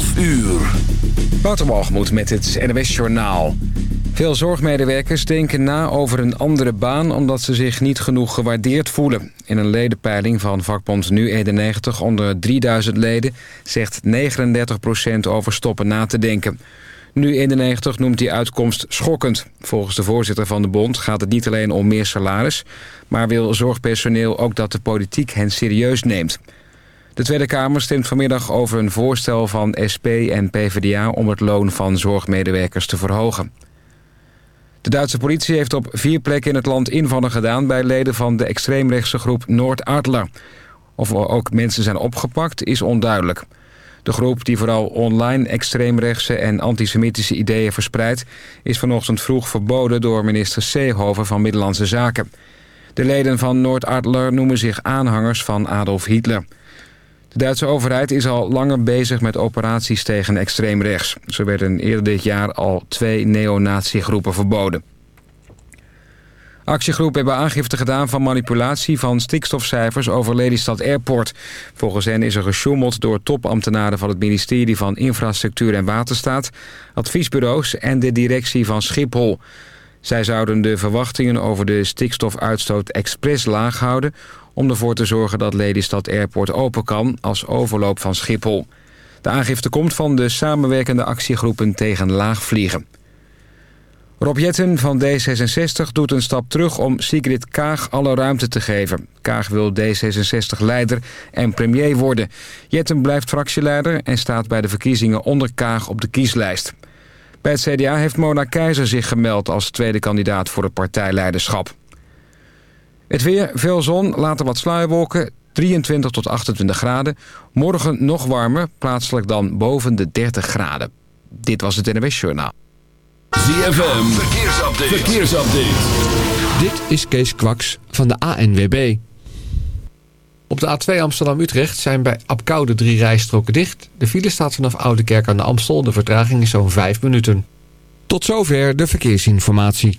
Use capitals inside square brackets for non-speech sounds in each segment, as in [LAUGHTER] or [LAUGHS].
12 uur. Waterwalgemoed met het NWS Journaal. Veel zorgmedewerkers denken na over een andere baan... omdat ze zich niet genoeg gewaardeerd voelen. In een ledenpeiling van vakbond Nu91 onder 3000 leden... zegt 39% over stoppen na te denken. Nu91 noemt die uitkomst schokkend. Volgens de voorzitter van de bond gaat het niet alleen om meer salaris... maar wil zorgpersoneel ook dat de politiek hen serieus neemt... De Tweede Kamer stemt vanmiddag over een voorstel van SP en PvdA... om het loon van zorgmedewerkers te verhogen. De Duitse politie heeft op vier plekken in het land invallen gedaan... bij leden van de extreemrechtse groep Noord-Adler. Of er ook mensen zijn opgepakt is onduidelijk. De groep die vooral online extreemrechtse en antisemitische ideeën verspreidt... is vanochtend vroeg verboden door minister Seehofer van Middellandse Zaken. De leden van Noord-Adler noemen zich aanhangers van Adolf Hitler... De Duitse overheid is al langer bezig met operaties tegen extreem rechts. Zo werden eerder dit jaar al twee neonatiegroepen verboden. Actiegroepen hebben aangifte gedaan van manipulatie van stikstofcijfers over Lelystad Airport. Volgens hen is er gesjoemeld door topambtenaren van het ministerie van Infrastructuur en Waterstaat, adviesbureaus en de directie van Schiphol. Zij zouden de verwachtingen over de stikstofuitstoot expres laag houden om ervoor te zorgen dat Lelystad Airport open kan als overloop van Schiphol. De aangifte komt van de samenwerkende actiegroepen tegen laagvliegen. Rob Jetten van D66 doet een stap terug om Sigrid Kaag alle ruimte te geven. Kaag wil D66-leider en premier worden. Jetten blijft fractieleider en staat bij de verkiezingen onder Kaag op de kieslijst. Bij het CDA heeft Mona Keizer zich gemeld als tweede kandidaat voor het partijleiderschap. Het weer, veel zon, later wat sluierwolken, 23 tot 28 graden. Morgen nog warmer, plaatselijk dan boven de 30 graden. Dit was het NWS Journaal. ZFM, verkeersupdate. verkeersupdate. Dit is Kees Kwaks van de ANWB. Op de A2 Amsterdam-Utrecht zijn bij Apkoude drie rijstroken dicht. De file staat vanaf Oudekerk aan de Amstel. De vertraging is zo'n 5 minuten. Tot zover de verkeersinformatie.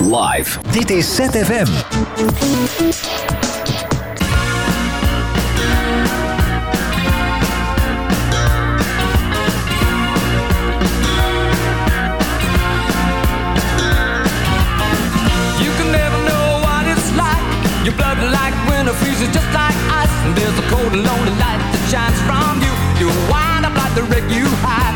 Live. Dit is ZFM. You can never know what it's like. Your blood like winter freezes just like ice. And there's a cold and lonely light that shines from you. You wind up like the wreck you hide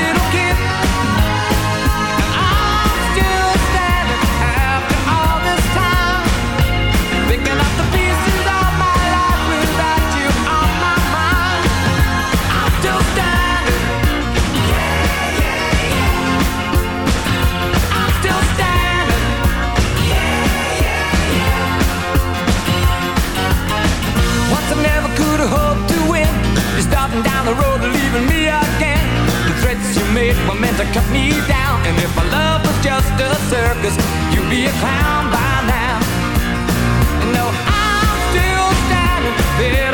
down the road leaving me again. The threats you made were meant to cut me down. And if my love was just a circus, you'd be a clown by now. And no, I'm still standing there.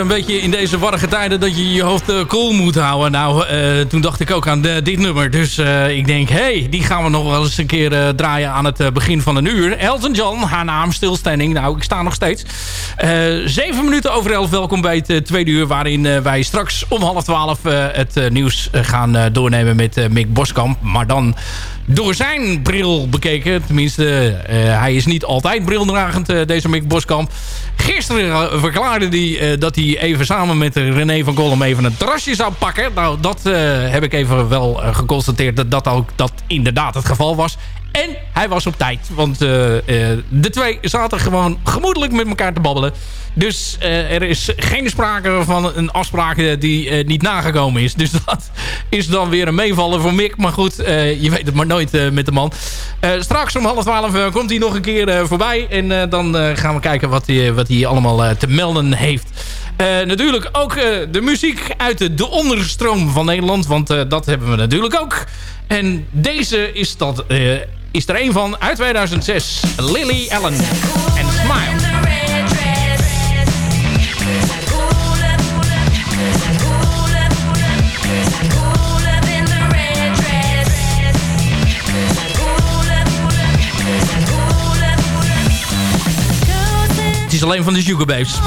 Een beetje in deze warrige tijden dat je je hoofd eh, cool moet houden. Nou, eh, toen dacht ik ook aan de- dit nummer. Dus eh, ik denk, hey, die gaan we nog wel eens een keer eh, draaien aan het eh, begin van een uur. Elton John, haar naam, stilstanding. Nou, ik sta nog steeds. Eh, zeven minuten over elf, welkom bij het eh, tweede uur... waarin eh, wij straks om half twaalf eh, het eh, nieuws eh, gaan eh, doornemen met eh, Mick Boskamp. Maar dan door zijn bril bekeken. Tenminste, eh, hij is niet altijd brildragend, eh, deze Mick Boskamp. Gisteren verklaarde hij eh, dat hij even samen met René van Kolm even een terrasje zou pakken. Nou, dat eh, heb ik even wel eh, geconstateerd dat dat ook dat inderdaad het geval was. En hij was op tijd. Want eh, eh, de twee zaten gewoon gemoedelijk met elkaar te babbelen. Dus eh, er is geen sprake van een afspraak die niet nagekomen is. Dus [LAUGHS] dat is dan weer een meevaller voor Mick. Maar goed, je weet het maar nooit met de man. Straks om half twaalf komt hij nog een keer voorbij. En dan gaan we kijken wat hij, wat allemaal te melden heeft. Natuurlijk ook de muziek uit de, de onderstroom van Nederland. Want dat hebben we natuurlijk ook. En deze is, dat, eh, is er een van uit 2006. Lily Allen en Smile. Het is alleen van de Sugar Babes.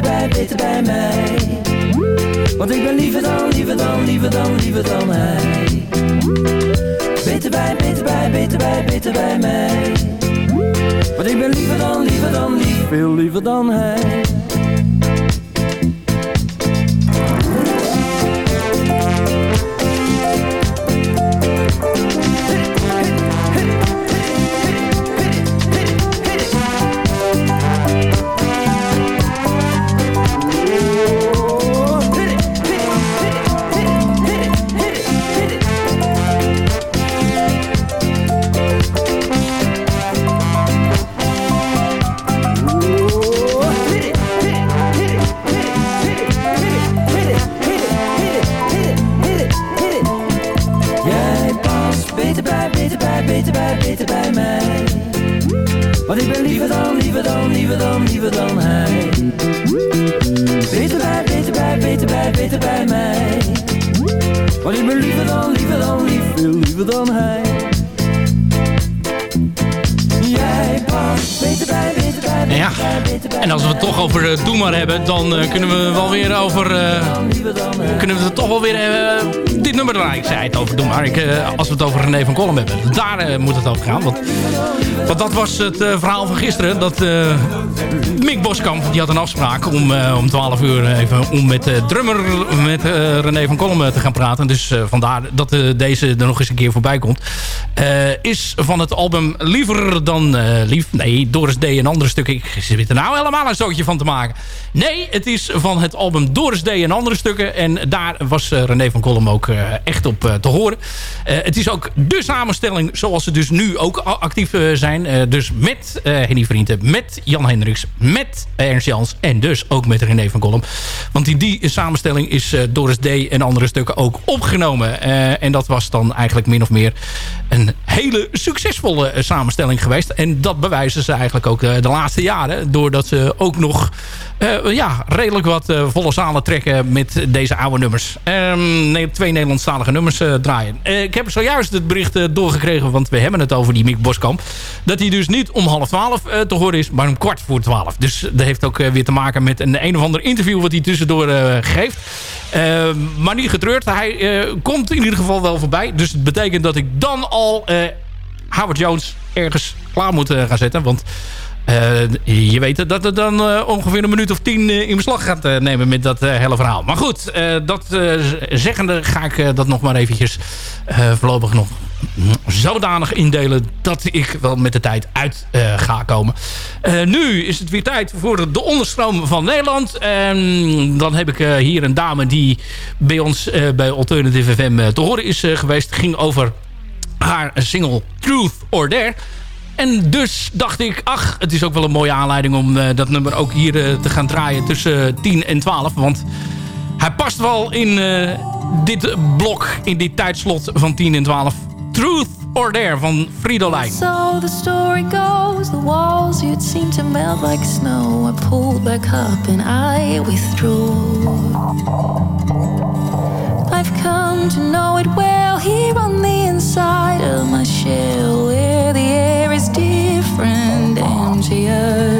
Beter bij, beter bij, mij. Want ik ben liever dan, liever dan, liever dan, liever dan hij. Beter bij, beter bij, beter bij, beter bij mij. Want ik ben liever dan, liever dan, lief, veel liever dan hij. En als we het toch over uh, hebben... dan eh, kunnen we wel weer over... eh, kunnen we het toch wel weer... dit nummer draaien. Ik zei het over Doe Maar. Als we het over René van Kolm hebben. Daar moet het over gaan. Want, want dat was het verhaal van gisteren. Dat Mick Boskamp die had een afspraak om, om 12 uur even... om met de drummer met René van Kolm te gaan praten. Dus vandaar dat deze er nog eens een keer voorbij komt. Eh, is van het album Liever dan eh, Lief. Nee, Doris D. en andere stukken. Ik zit er nou helemaal een zootje van te maken. Nee, het is van het album Doris D. en andere stukken. En daar was eh, René van Kolm ook echt op te horen. Het is ook de samenstelling zoals ze dus nu ook actief zijn. Dus met Henny Vrienden, met Jan Hendricks, met Ernst Jans en dus ook met René van Kolm. Want in die samenstelling is Doris D. en andere stukken ook opgenomen. En dat was dan eigenlijk min of meer een hele succesvolle eh, samenstelling geweest. En dat bewijzen ze eigenlijk ook eh, de laatste jaren. Doordat ze ook nog eh, ja, redelijk wat volle zalen trekken met deze oude nummers. Ehm, nee, twee Nederlandstalige nummers eh, draaien. Ik heb zojuist het bericht doorgekregen, want we hebben het over die Mick Boskamp. Dat hij dus niet om half twaalf te horen is, maar om kwart voor twaalf. Dus dat heeft ook weer te maken met een een of ander interview wat hij tussendoor geeft. Ehm, maar niet getreurd, hij komt in ieder geval wel voorbij. Dus het betekent dat ik dan al eh, Howard Jones ergens klaar moet gaan zetten. Want eh, je weet dat het dan eh, ongeveer een minuut of tien eh, in beslag gaat nemen met dat hele verhaal. Maar goed, dat zeggende ga ik dat nog maar eventjes voorlopig nog zodanig indelen dat ik wel met de tijd uit ga komen. Nu is het weer tijd voor de onderstroom van Nederland. En dan heb ik hier een dame die bij ons bij Alternative FM te horen is geweest. Ging over haar single Truth or Dare. En dus dacht ik, ach, het is ook wel een mooie aanleiding om eh, dat nummer ook hier eh, te gaan draaien tussen 10 en 12. Want hij past wel in eh, dit blok, in dit tijdslot van 10 en 12. Truth or Dare van Fridolijn. So the story goes, the walls you'd seem to melt like snow. I pulled back up and I withdrew. I've come to know it well here on the inside of my shell where the air is different and emptier.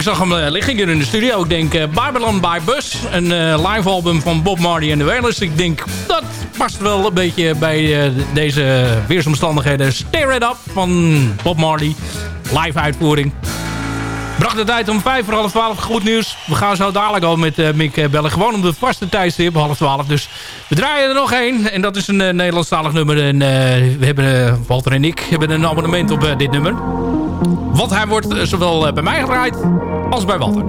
Ik zag hem eh, liggen hier in de studio. Ik denk uh, Babylon by Bus. Een eh, live album van Bob Marley en de Wailers. Ik denk, dat past wel een beetje bij eh, deze weersomstandigheden. Stare It Up van Bob Marley. Live uitvoering. Bracht de tijd om vijf voor half twaalf. Goed nieuws. We gaan zo dadelijk al met eh, Mick eh, bellen. Gewoon om de vaste tijdstip, half twaalf. Dus we draaien er nog één. En dat is een eh, Nederlandstalig nummer. En eh, we hebben, eh, Walter en ik, hebben een abonnement op eh, dit nummer. Want hij wordt eh, zowel eh, bij mij gedraaid als bij Walter.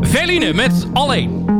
Veline met Alleen.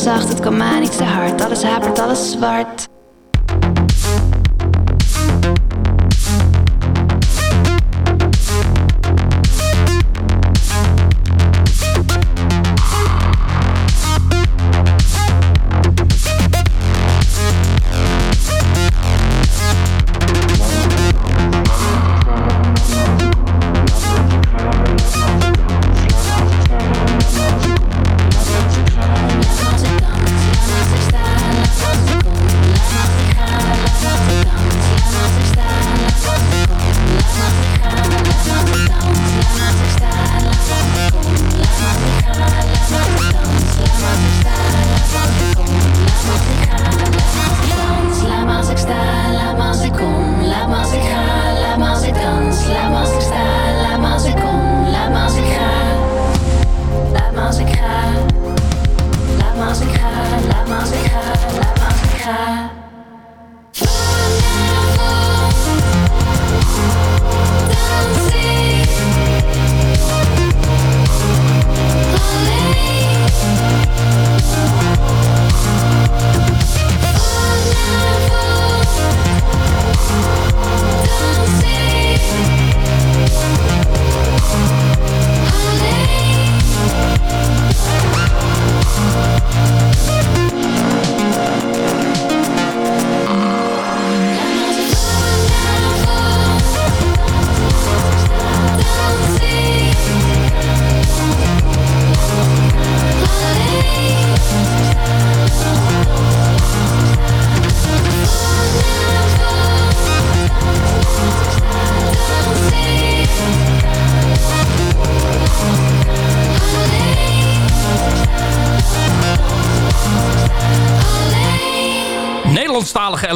Zacht. Het kwam aan, iets te hard, alles hapert, alles zwart.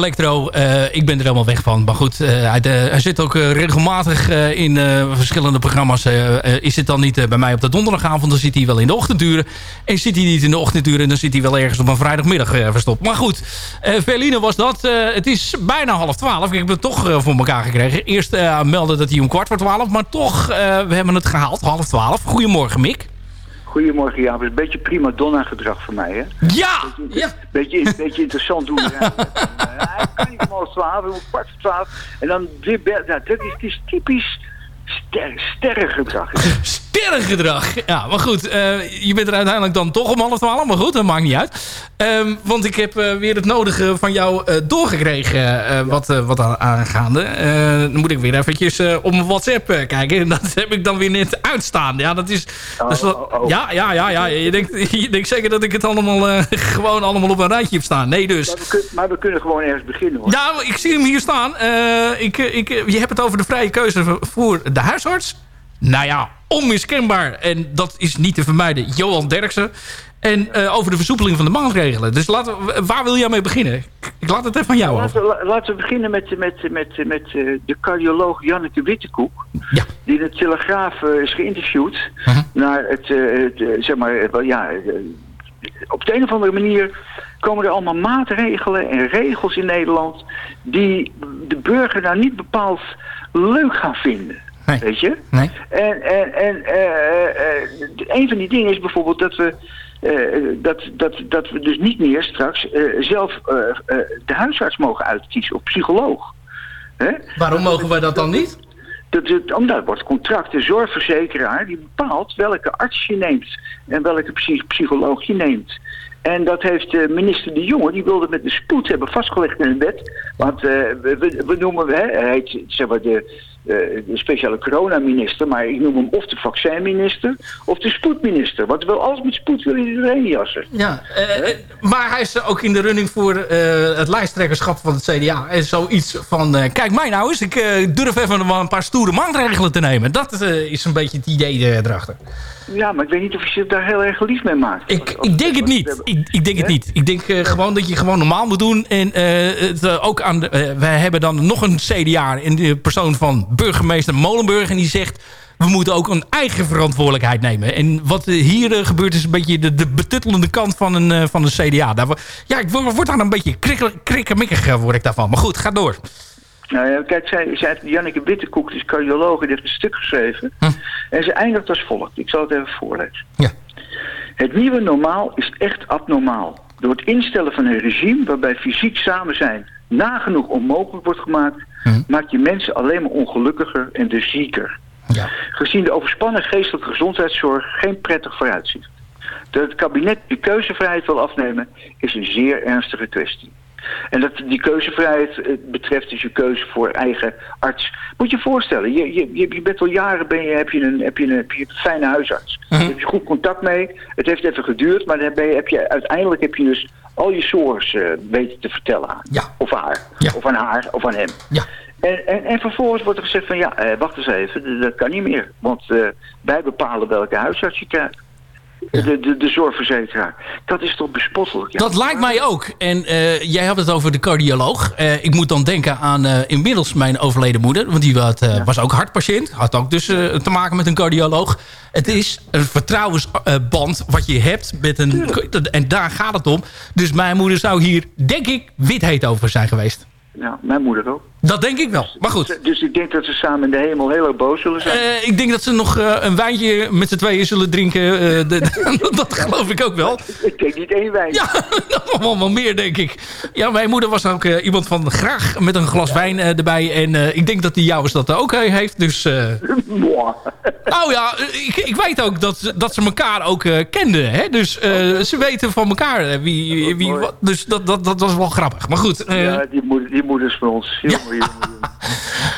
Electro. eh, ik ben er helemaal weg van. Maar goed, eh, hij, hij zit ook eh, regelmatig in verschillende programma's. is het dan niet bij mij op de donderdagavond, dan zit hij wel in de ochtenduren. En zit hij niet in de ochtenduren, dan zit hij wel ergens op een vrijdagmiddag verstopt. Maar goed, Veline was dat. Het is bijna half twaalf. Ik heb het toch voor elkaar gekregen. Eerst melden dat hij om kwart voor twaalf. Maar toch, we hebben het gehaald, half twaalf. Goedemorgen, Mick. Goedemorgen, Jaap. Is een beetje prima donna gedrag voor mij, hè? Ja! ja. Beetje, [LAUGHS] beetje interessant doen. [LAUGHS] Ja, ik kan niet om twaalf, om kwart voor twaalf. En dan bel- ja, dat is, het is typisch ster, sterrengedrag. [LAUGHS] Sterrengedrag. Ja, maar goed. eh, je bent er uiteindelijk dan toch om half twaalf. Maar goed, dat maakt niet uit. Ehm, want ik heb eh, weer het nodige van jou eh, doorgekregen. wat, wat aan- aangaande. Dan moet ik weer eventjes op mijn WhatsApp kijken. En [LAUGHS] dat heb ik dan weer net uitstaan. Ja, dat is... dat is wel- oh, oh. Ja, ja, ja, ja. Je denkt, [LAUGHS] je denkt zeker dat ik het allemaal [LAUGHS] gewoon allemaal op een rijtje heb staan. Nee, dus... Maar we, kun- maar we kunnen gewoon ergens beginnen, hoor. Ja, ik zie hem hier staan. Ik, ik, je hebt het over de vrije keuze voor de huisarts. Nou ja, onmiskenbaar. En dat is niet te vermijden. Johan Derksen. En eh, over de versoepeling van de maatregelen. Dus laten we, waar wil jij mee beginnen? Ik- laat het even van jou. Laten laten we beginnen met, met, met, met, eh, de cardioloog Janneke Wittekoek. Ja. Die de Telegraaf eh, is geïnterviewd. Mhm. Naar het, het, zeg maar, ja... op de een of andere manier komen er allemaal maatregelen en regels in Nederland... die de burger nou niet bepaald leuk gaan vinden. Nee. Weet je? Nee. En, en, en eh, eh, eh, een van die dingen is bijvoorbeeld dat we, dat, dat, dat we dus niet meer straks zelf de huisarts mogen uitkiezen of psycholoog. Hè? Waarom mogen wij dat dan niet? Dat, omdat het wordt contract, de zorgverzekeraar die bepaalt welke arts je neemt en welke psy- psycholoog je neemt. En dat heeft minister De Jonge, die wilde met de spoed hebben vastgelegd in een wet. Want we, we, we noemen, hè, hij heet zeg maar de, de speciale coronaminister, maar ik noem hem of de vaccinminister of de spoedminister. Want wel alles met spoed wil iedereen jassen. Ja, eh, eh, maar hij is ook in de running voor eh, het lijsttrekkerschap van het CDA. En zoiets van, eh, kijk mij nou eens, ik eh, durf even een paar stoere maatregelen te nemen. Dat eh, is een beetje het idee eh, erachter. Ja, maar ik weet niet of je zich daar heel erg lief mee maakt. Ik, ik denk het niet. Ik, ik denk het niet. Ik denk eh, gewoon dat je gewoon normaal moet doen. En eh, het, eh, ook aan de, wij hebben dan nog een CDA in de persoon van burgemeester Molenburg. En die zegt, we moeten ook een eigen verantwoordelijkheid nemen. En wat hier gebeurt is een beetje de, de betuttelende kant van een, van een CDA. Daar, ja, ik word, word daar een beetje krikke- krikkemikkig word ik daarvan. Maar goed, ga door. Nou ja, kijk, zij, zij, Janneke Wittekoek, die is cardioloog, die heeft een stuk geschreven. En ze eindigt als volgt. Ik zal het even voorlezen. Ja. Het nieuwe normaal is echt abnormaal. Door het instellen van een regime waarbij fysiek samen zijn nagenoeg onmogelijk wordt gemaakt, maakt je mensen alleen maar ongelukkiger en dus zieker. Ja. Gezien de overspannen geestelijke gezondheidszorg geen prettig vooruitzicht. Dat het kabinet de keuzevrijheid wil afnemen is een zeer ernstige kwestie. En dat die keuzevrijheid eh, betreft dus je keuze voor eigen arts. Moet je je voorstellen, je, je, je bent al jaren ben je, heb, je een, heb, je een, heb je een fijne huisarts. Daar heb je goed contact mee. Het heeft even geduurd, maar dan ben je, heb je, uiteindelijk heb je dus al je zorgen eh, weten te vertellen aan. Ja. Of haar. Ja. Of aan haar, of aan hem. Ja. En, en, en vervolgens wordt er gezegd van ja, eh, wacht eens even, dat- kan niet meer. Want wij bepalen welke huisarts je krijgt. De, de, de zorgverzekeraar. Dat is toch bespottelijk? Ja. Dat lijkt mij ook. En eh, jij had het over de cardioloog. Eh, ik moet dan denken aan eh, inmiddels mijn overleden moeder. Want die had, was ook hartpatiënt. Had ook dus te maken met een cardioloog. Het is een vertrouwensband wat je hebt met een... En daar gaat het om. Dus mijn moeder zou hier, denk ik, wit heet over zijn geweest. Ja, mijn moeder ook. Dat denk ik wel. Maar goed. Dus ik denk dat ze samen in de hemel heel erg boos zullen zijn. Eh, ik denk dat ze nog eh, een wijntje met z'n tweeën zullen drinken. Eh, de- [LAUGHS] dat geloof ik ook wel. [LAUGHS] ik denk niet één wijn. Ja, [LAUGHS] nog wel meer, denk ik. Ja, mijn moeder was ook iemand van graag met een glas wijn erbij. En ik denk dat die jouwens dat ook heeft. Dus, nou ja, ik, ik weet ook dat, ze- dat ze elkaar ook kenden. Hè? Dus ze weten van elkaar wie... wie wat, dus dat, dat, dat was wel grappig. Maar goed, Ja, die moeder, die moeder is van ons. Jongen, jongen,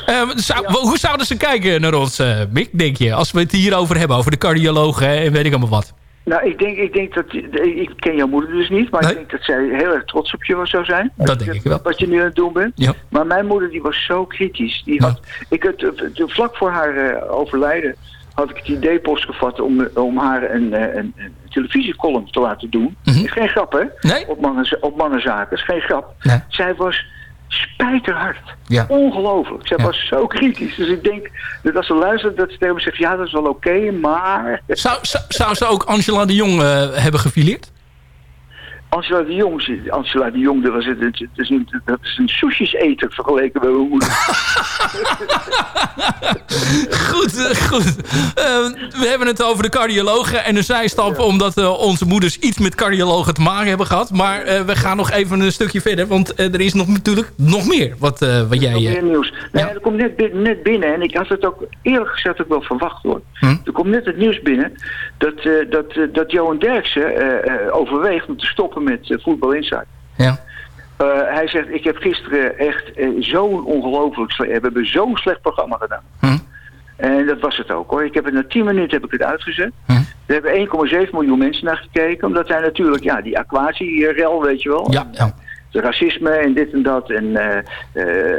jongen. eh, zou- hoe zouden ze kijken naar ons, eh, Mick, denk je? Als we het hierover hebben, over de cardiologen en weet ik allemaal wat. Nou, ik denk, ik denk dat... Ik ken jouw moeder dus niet, maar Nee. ik denk dat zij heel erg trots op je zou zijn. Dat denk ik wel. Wat je nu aan het doen bent. Ja. Maar mijn moeder die was zo kritisch. Die had, ik had, eh, de- vlak voor haar eh, overlijden had ik het idee postgevat om, om haar een, eh, een, een televisiecolumn te laten doen. Is geen grap, hè? Mhm. Nee. Op, mannen, op mannenzaken, is geen grap. Nee. Zij was spijterhard. Ja. Ongelooflijk. Zij Ja. was zo kritisch. Dus ik denk dat als ze luistert, dat ze tegen me zegt... ja, dat is wel oké, maar... Zou, zou, zou ze ook Angela de Jong eh, hebben gefileerd? Angela de Jong, zit- Angela de Jong, dat, is een, dat is een sushi-eter vergeleken met mijn moeder. [LAUGHS] Goed, goed. Eh, we hebben het over de cardiologen en een zijstap... omdat eh, onze moeders iets met cardiologen te maken hebben gehad. Maar eh, we gaan nog even een stukje verder. Want eh, er is nog natuurlijk nog meer wat, wat jij... Nog meer nieuws. Nee, dat komt net, net binnen en ik had het ook eerlijk gezegd ook wel verwacht hoor. Er komt net het nieuws binnen dat, dat, dat Johan Derksen overweegt om te stoppen met eh, Voetbal Insight. Ja. Eh, hij zegt, ik heb gisteren echt eh, zo'n ongelooflijk slecht, we hebben zo'n slecht programma gedaan. En dat was het ook hoor. Ik heb het na 10 minuten heb ik het uitgezet. Er hebben 1,7 miljoen mensen naar gekeken. Omdat hij natuurlijk, ja, die aquatie-rel, weet je wel. Ja, ja. De racisme en dit en dat. En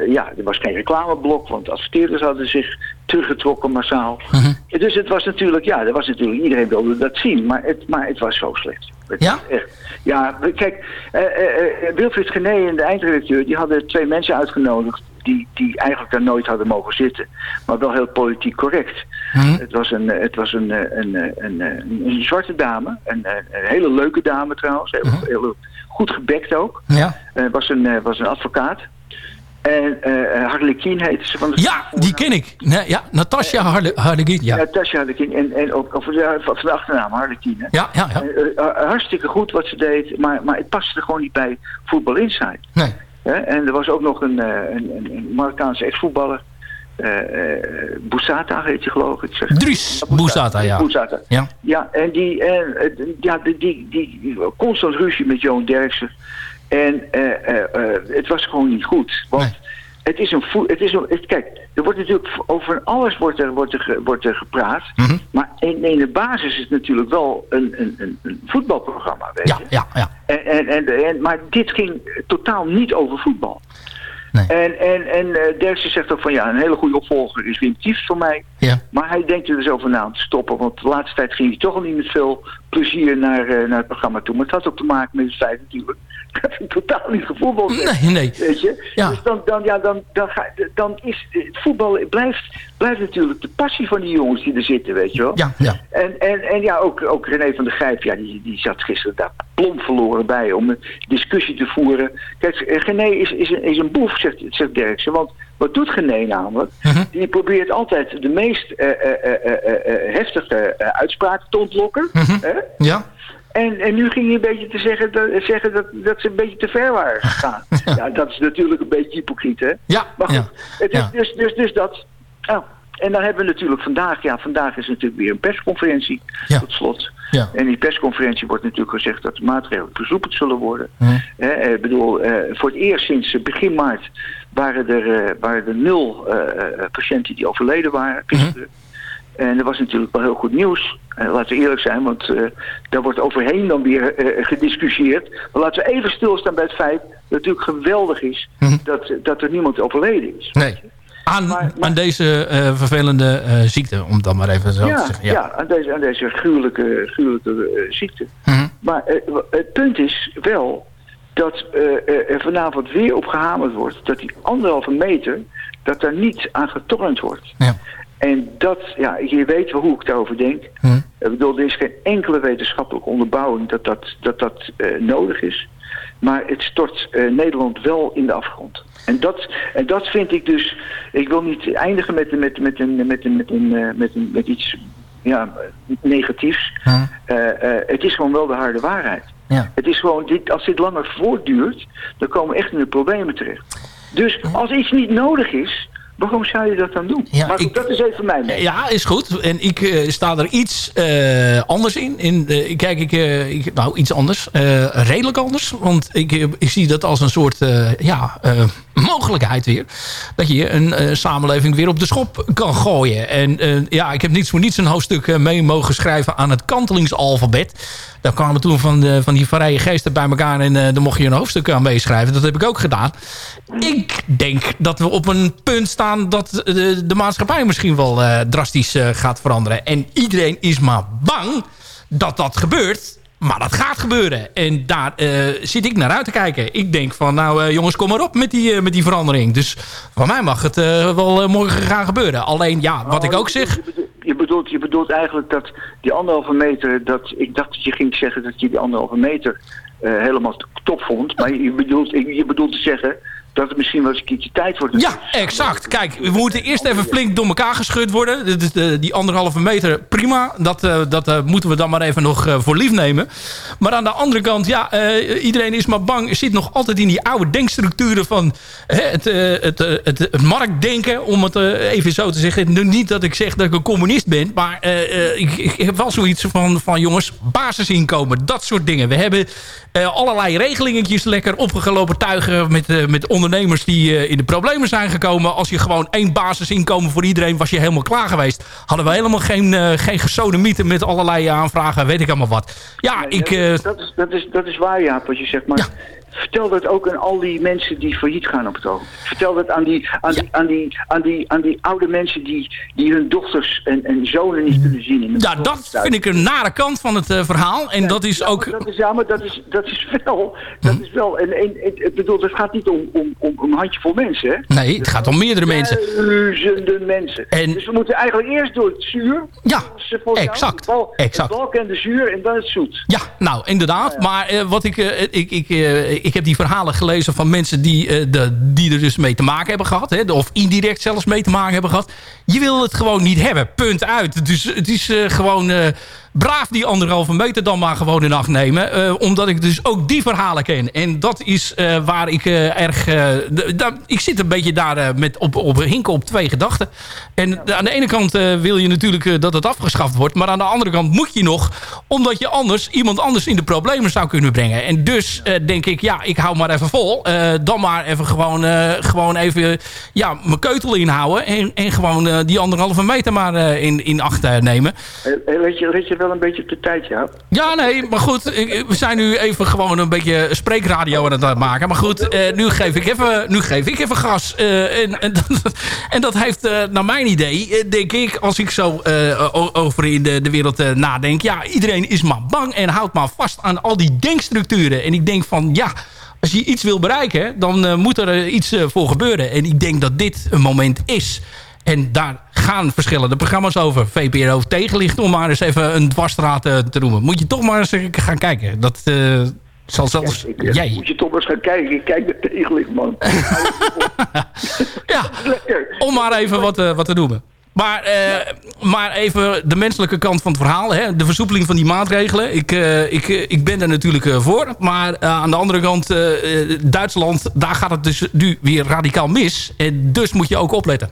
ja, er was geen reclameblok, want adverteerders hadden zich teruggetrokken massaal. Dus het was natuurlijk, ja, er was natuurlijk, iedereen wilde dat zien. Maar het, maar het was zo slecht. Het Ja? Echt. Ja, kijk, eh, eh, eh, Wilfried Gené en de eindredacteur, die hadden twee mensen uitgenodigd die, die eigenlijk daar nooit hadden mogen zitten. Maar wel heel politiek correct. Het was een, het was een, een, een, eh, een, zwarte dame, een, een hele leuke dame trouwens, heel, heel goed gebekt ook. Ja. Was, een, was een advocaat. En eh Harlequin heette ze van de Ja, die ken ik. Nee, ja, Natasja Harle Harlequin. Ja. Natasja Harlequin en, en ook of, ja, van de achternaam Harlequin. Hè? Ja, ja, ja. Eh, eh, hartstikke goed wat ze deed, maar, maar het paste gewoon niet bij Voetbal Inside. Nee. En er was ook nog een, eh, een, een, Marokkaanse ex-voetballer. eh eh Boussata heet hij geloof ik. Zeg. Dries Boussata, ja. Boussata. Ja. Ja, en die, en, eh, ja, die, die, die, die constant ruzie met Johan Derksen. En eh, eh, eh, het was gewoon niet goed. Want het is een het is een, het, kijk, er wordt natuurlijk over alles wordt er, wordt er, ge- wordt er gepraat. Mhm. Maar in, in de basis is het natuurlijk wel een, een, een, een voetbalprogramma, weet je. Ja, ja. En, en, en, en, maar dit ging totaal niet over voetbal. En, en, en Derksen zegt ook van ja, een hele goede opvolger is Wim Kieft voor mij. Ja. Maar hij denkt er dus over na om te stoppen. Want de laatste tijd ging hij toch al niet met veel plezier naar, naar het programma toe. Maar het had ook te maken met het feit natuurlijk dat [LAUGHS] hij totaal niet gevoetbald. Nee, nee. Weet je? Ja. Dus dan, dan, ja, dan, dan, ga, dan is het voetbal blijft, blijft natuurlijk de passie van die jongens die er zitten, weet je wel. Ja, ja. En, en, en ja, ook, ook René van der Grijp, ja, die, die zat gisteren daar plomp verloren bij om een discussie te voeren. Kijk, eh, René is, is, een, is een boef, zegt, zegt Derksen. Want wat doet René namelijk? Die probeert altijd de meest eh, eh, heftige uitspraken te ontlokken. hè? Ja. En, en nu ging hij een beetje te zeggen, dat, zeggen dat, dat ze een beetje te ver waren gegaan. [LAUGHS] ja, dat is natuurlijk een beetje hypocriet, hè? Ja, Maar goed, ja. het is Ja. dus, dus, dus dat. Nou, en dan hebben we natuurlijk vandaag, ja, vandaag is natuurlijk weer een persconferentie, tot slot. Ja. En die persconferentie wordt natuurlijk gezegd dat de maatregelen versoepeld zullen worden. Hm. Eh, Ik bedoel, eh, voor het eerst sinds eh, begin maart waren er, eh, waren er nul eh, eh, patiënten die overleden waren gisteren. En dat was natuurlijk wel heel goed nieuws. Eh, laten we eerlijk zijn, want eh, daar wordt overheen dan weer eh, gediscussieerd. Maar laten we even stilstaan bij het feit dat het natuurlijk geweldig is dat, dat er niemand overleden is. Nee. Aan, aan deze vervelende ziekte, om het dan maar even zo Ja, te zeggen. ja. aan deze, aan deze gruwelijke, gruwelijke ziekte. Mhm. Maar het punt is wel dat er vanavond weer op gehamerd wordt dat die anderhalve meter, dat daar niet aan getornd wordt. Ja. En dat, ja, je weet wel hoe ik daarover denk. Mhm. Ik bedoel, er is geen enkele wetenschappelijke onderbouwing dat dat, dat, dat eh, nodig is. Maar het stort eh, Nederland wel in de afgrond. En dat, en dat vind ik dus... Ik wil niet eindigen met, met, met, een, met, een, met, een, eh, met, een, met iets ja, negatiefs. Eh, het is gewoon wel de harde waarheid. Ja. Het is gewoon, dit, als dit langer voortduurt, dan komen we echt in de problemen terecht. Dus als iets niet nodig is, waarom zou je dat dan doen? Ja, maar goed, ik- dat is even mijn mening. Ja, is goed. En ik eh, sta er iets eh, anders in. in kijk, ik, eh, ik, nou, iets anders. Redelijk anders. Want ik, ik zie dat als een soort ja, mogelijkheid weer. Dat je een eh, samenleving weer op de schop kan gooien. En eh, ja, ik heb niets voor niets een hoofdstuk eh, mee mogen schrijven aan het kantelingsalfabet. Daar kwamen toen van, de, van die vrije geesten bij elkaar en daar mocht je een hoofdstuk aan meeschrijven. Dat heb ik ook gedaan. Ik denk dat we op een punt staan dat de, de maatschappij misschien wel drastisch gaat veranderen. En iedereen is maar bang dat dat gebeurt. Maar dat gaat gebeuren. En daar eh, zit ik naar uit te kijken. Ik denk van, nou eh, jongens, kom maar op met die, eh, met die verandering. Dus van mij mag het wel morgen gaan gebeuren. Alleen, ja, wat ik ook zeg... je, bedoelt, je bedoelt eigenlijk dat die anderhalve meter, dat, ik dacht dat je ging zeggen dat je die anderhalve meter helemaal top vond. Maar je bedoelt, je bedoelt te zeggen dat het misschien wel eens een keertje tijd wordt. Ja, exact. Kijk, we moeten eerst even flink door elkaar geschud worden. Die anderhalve meter, prima. Dat, eh, dat eh, moeten we dan maar even nog eh, voor lief nemen. Maar aan de andere kant, ja, iedereen is maar bang. Zit nog altijd in die oude denkstructuren van het, het, het, het marktdenken. Om het even zo te zeggen. Nu niet dat ik zeg dat ik een communist ben. Maar ik, heb wel zoiets van, van jongens, basisinkomen. Dat soort dingen. We hebben allerlei regelingetjes lekker opgelopen tuigen met, eh, met ondernemers die eh, in de problemen zijn gekomen. Als je gewoon één basisinkomen voor iedereen was je helemaal klaar geweest. Hadden we helemaal geen, eh geen gesodemieten met allerlei aanvragen, weet ik allemaal wat. Ja, ik... eh, dat, is, dat, is, dat is waar, Jaap, wat je zegt. Maar vertel dat ook aan al die mensen die failliet gaan op het ogenblik. Vertel dat aan die, aan die, aan die, aan die, aan die oude mensen die, die hun dochters en, en zonen niet kunnen zien. In ja, dat vind ik een nare kant van het eh, verhaal. En dat is ook... Dat is, ja, maar dat is, dat is wel... Dat is wel en, en, en- ik bedoel, het gaat niet om, om, om, een handjevol mensen, hè? Nee, het gaat om meerdere mensen. Duizenden mensen. dus we moeten eigenlijk eerst door het zuur. Ja, exact. exact, bal, balk en de zuur en dan het zoet. Ja, nou, inderdaad. Maar eh, wat ik, eh, ik, ik, ik heb die verhalen gelezen van mensen die, eh, de, die er dus mee te maken hebben gehad. Hè, of indirect zelfs mee te maken hebben gehad. Je wil het gewoon niet hebben. Punt uit. Dus het is eh, gewoon eh, braaf die anderhalve meter dan maar gewoon in acht nemen. eh, omdat ik dus ook die verhalen ken. En dat is eh, waar ik eh, erg... eh, ik zit een beetje daar eh, met op, op hinken op twee gedachten. En aan de ene kant eh, wil je natuurlijk eh, dat het afgeschaft wordt. Maar aan de andere kant moet je nog. Omdat je anders iemand anders in de problemen zou kunnen brengen. En dus eh, denk ik, ja, ik hou maar even vol. Eh, dan maar even gewoon, eh, gewoon even ja, mijn keutel inhouden. En, en gewoon die anderhalve meter maar in, in acht nemen. Let je, let je wel een beetje op de tijd, ja? Ja, nee, maar goed. we zijn nu even gewoon een beetje spreekradio aan het maken. Maar goed, nu, geef ik even, nu geef ik even gas. En, en, [LAUGHS] dat, en dat heeft, naar mijn idee, denk ik, als ik zo over in de, de wereld nadenk. Ja, iedereen is maar bang en houdt maar vast aan al die denkstructuren. En ik denk van, ja... Als je iets wil bereiken, dan eh, moet er eh, iets eh, voor gebeuren. En ik denk dat dit een moment is. En daar gaan verschillende programma's over. VPRO tegenlicht, om maar eens even een dwarsstraat te noemen. Moet je toch maar eens gaan kijken. Dat zal zelfs jij... Moet je toch eens gaan kijken. Ik kijk naar tegenlicht, man. [LAUGHS] [LAUGHS] ja, om maar even wat, wat te noemen. Maar, eh, maar even de menselijke kant van het verhaal. Hè? De versoepeling van die maatregelen. Ik, eh, ik, eh, ik ben er natuurlijk voor. Maar aan de andere kant, Duitsland, daar gaat het dus nu weer radicaal mis. En dus moet je ook opletten.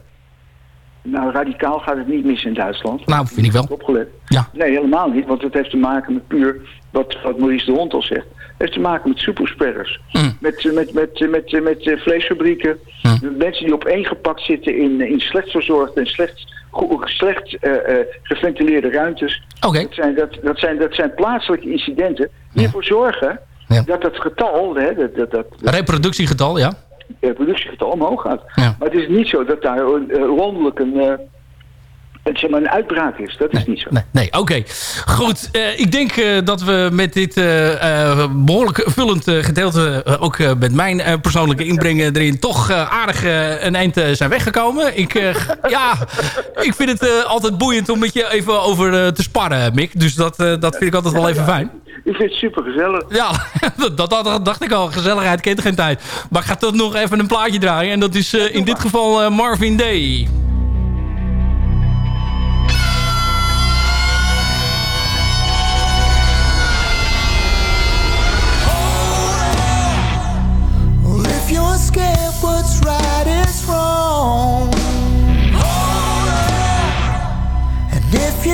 Nou, radicaal gaat het niet mis in Duitsland. Nou, vind ik wel. Opgelet. Ja. Nee, helemaal niet. Want het heeft te maken met puur, wat, wat Maurice de Hond al zegt. Het heeft te maken met superspreaders. Mm. Met, met, met, met, met vleesfabrieken. Met Mensen die opeengepakt zitten in, in slecht verzorgde en slecht, slecht eh, eh, geventileerde ruimtes. Oké. Dat, zijn, dat, dat, zijn, dat zijn plaatselijke incidenten die ervoor zorgen dat het getal, hè, dat, dat, dat, Reproductiegetal, ja. het productiegetal omhoog gaat. Maar het is niet zo dat daar eh, rondelijk een, een, zeg maar een uitbraak is. Dat is niet zo. Nee, oké. Goed, eh, ik denk eh, dat we met dit eh, eh, behoorlijk vullend gedeelte... ook met mijn persoonlijke inbreng eh, erin... toch aardig een eind zijn weggekomen. Ik, [LAUGHS] ja, ik vind het altijd boeiend om met je even over te sparren, Mick. Dus dat, dat vind ik altijd wel even fijn. Ik vind het super gezellig. Ja, [LAUGHS] dat, dat, dat dacht ik al. Gezelligheid kent geen tijd. Maar ik ga toch nog even een plaatje draaien. En dat is in dit geval Marvin Day.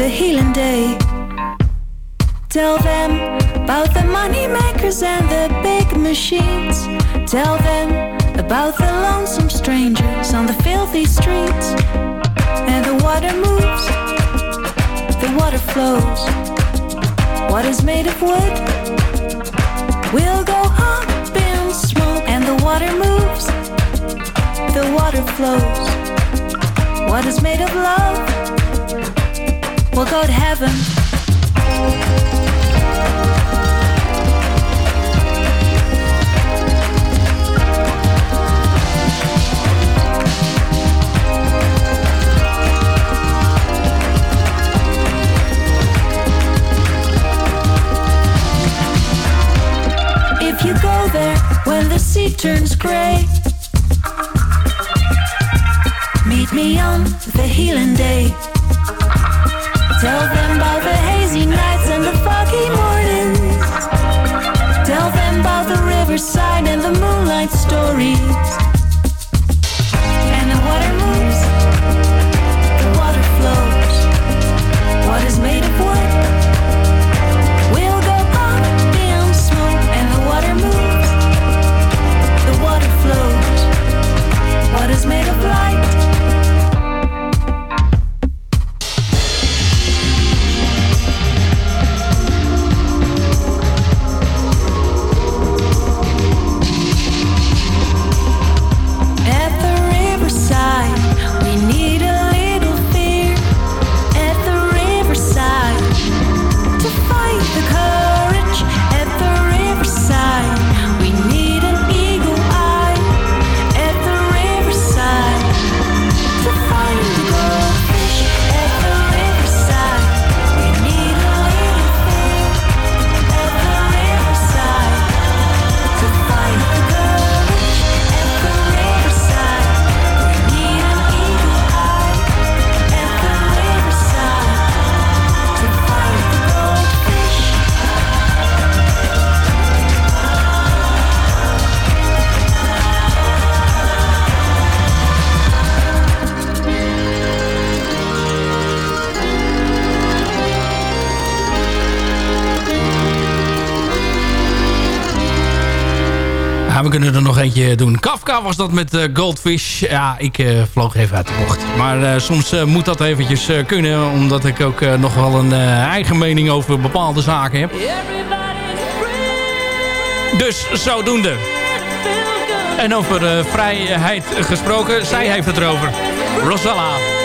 the healing day. Tell them about the money makers and the big machines. Tell them about the lonesome strangers on the filthy streets. And the water moves, the water flows. What is made of wood We'll go up in smoke. And the water moves, the water flows. What is made of love will go to heaven. If you go there when the sea turns gray, meet me on the healing day. Tell them about the hazy nights and the foggy mornings. Tell them about the riverside and the moonlight stories. And the water moves, the water flows. What is made of wood will go up in smoke. And the water moves, the water flows. What is made of light? Kunnen er nog eentje doen. Kafka was dat met eh, Goldfish. Ja, ik eh, vloog even uit de bocht. Maar eh, soms moet dat eventjes kunnen. Omdat ik ook nog wel een eigen mening over bepaalde zaken heb. Dus zodoende. En over vrijheid gesproken. Zij heeft het erover. Rosella.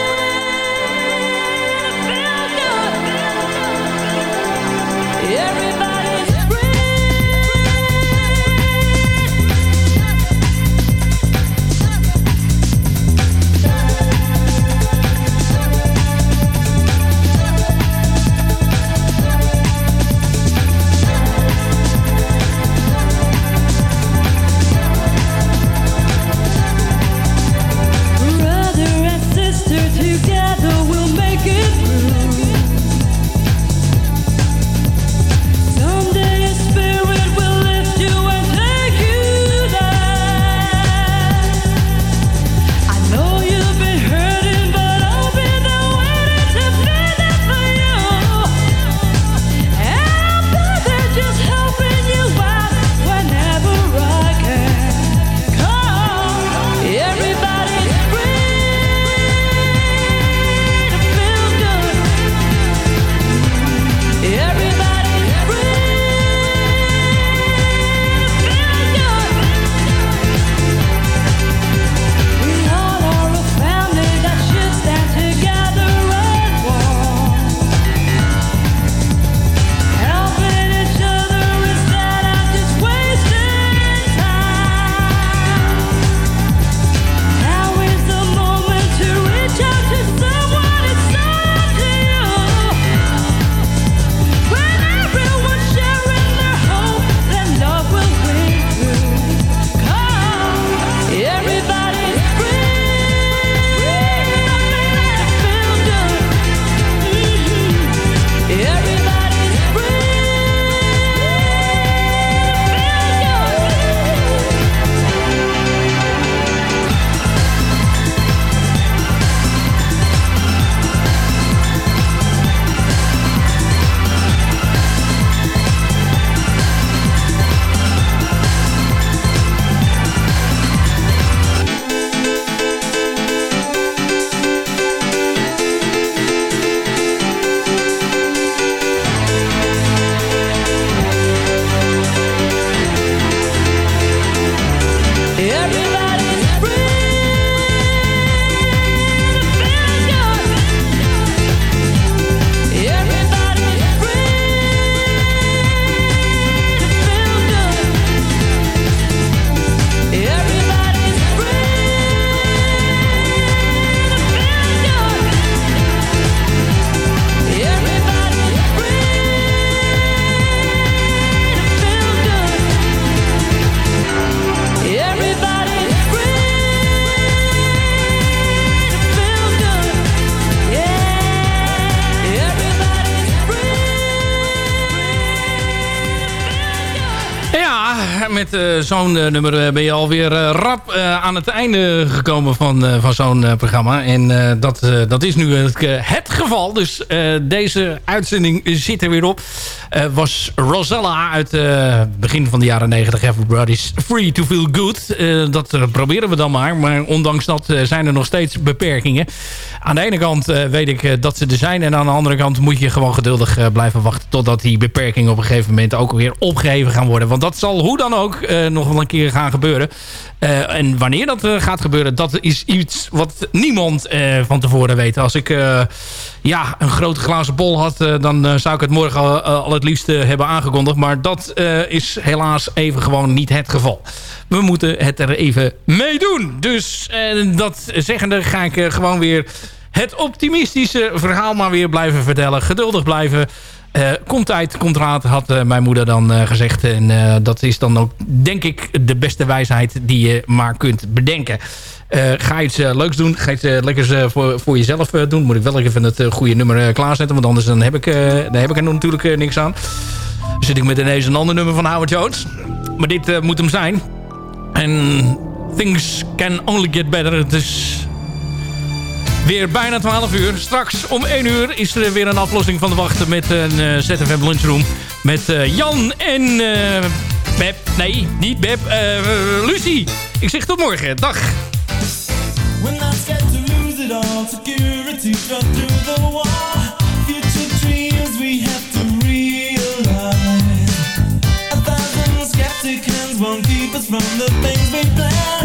Zo'n eh, nummer eh, ben je alweer eh, rap eh, aan het einde gekomen van, eh, van zo'n eh, programma. En eh, dat, eh, dat is nu het, eh, het geval. Dus eh, deze uitzending zit er weer op. Eh, was Rosella uit het begin van de jaren 90. Everybody's free to feel good. Eh, dat eh, proberen we dan maar. Maar ondanks dat eh, zijn er nog steeds beperkingen. Aan de ene kant eh, weet ik eh, dat ze er zijn. En aan de andere kant moet je gewoon geduldig eh, blijven wachten... totdat die beperkingen op een gegeven moment ook weer opgeheven gaan worden. Want dat zal hoe dan ook eh, nog wel een keer gaan gebeuren. Eh, en wanneer dat eh, gaat gebeuren, dat is iets wat niemand eh, van tevoren weet. Als ik eh, ja, een grote glazen bol had, eh, dan eh, zou ik het morgen al, al het liefst eh, hebben aangekondigd. Maar dat eh, is helaas even gewoon niet het geval. We moeten het er even mee doen. Dus eh, dat zeggende ga ik gewoon weer het optimistische verhaal maar weer blijven vertellen. Geduldig blijven. Eh, komt tijd, komt raad, had mijn moeder dan gezegd. En dat is dan ook, denk ik, de beste wijsheid die je maar kunt bedenken. Eh, ga iets eh, leuks doen. Ga iets eh, lekkers voor, voor jezelf doen. Moet ik wel even het goede nummer klaarzetten. Want anders dan heb, ik, dan heb ik er natuurlijk niks aan. Dan zit ik met ineens een ander nummer van Howard Jones. Maar dit moet hem zijn. En things can only get better. Het is Weer bijna 12 uur. Straks om 1 uur is er weer een aflossing van de wachten met een ZFM Lunchroom. Met Jan en Beb. Nee, niet Beb. eh, Lucie. Ik zeg tot morgen. Dag. We're not scared to lose it all. Security shut through the wall. Future dreams we have to realize. A thousand skeptic hands won't keep us from the things we plan.